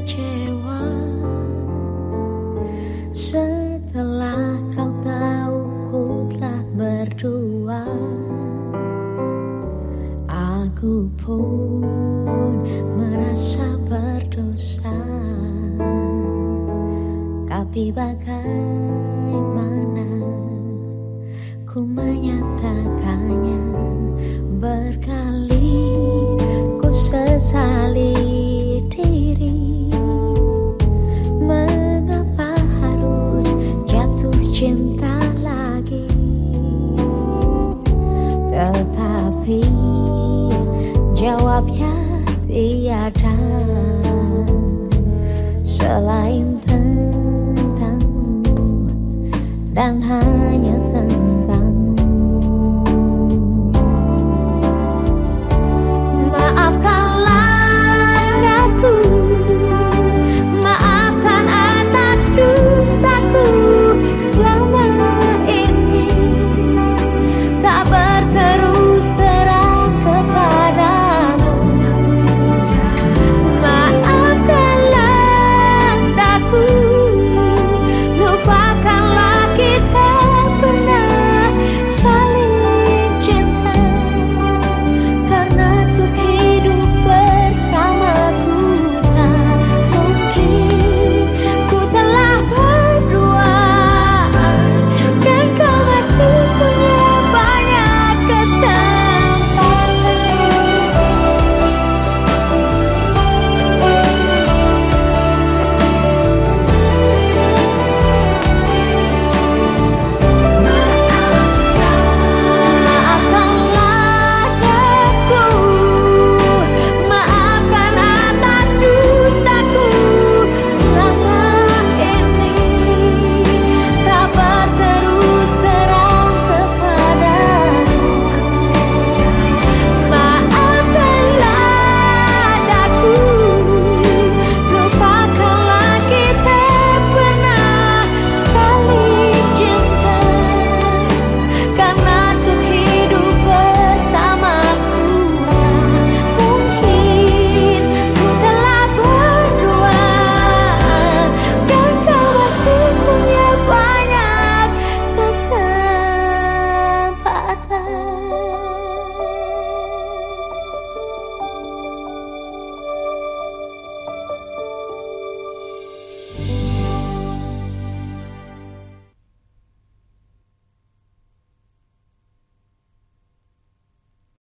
kecewa. Setelah kau tahu ku telah berdua Aku pun merasa berdosa. Tapi bagaimana ku jawabnya tiada Selain tentangmu dan hanya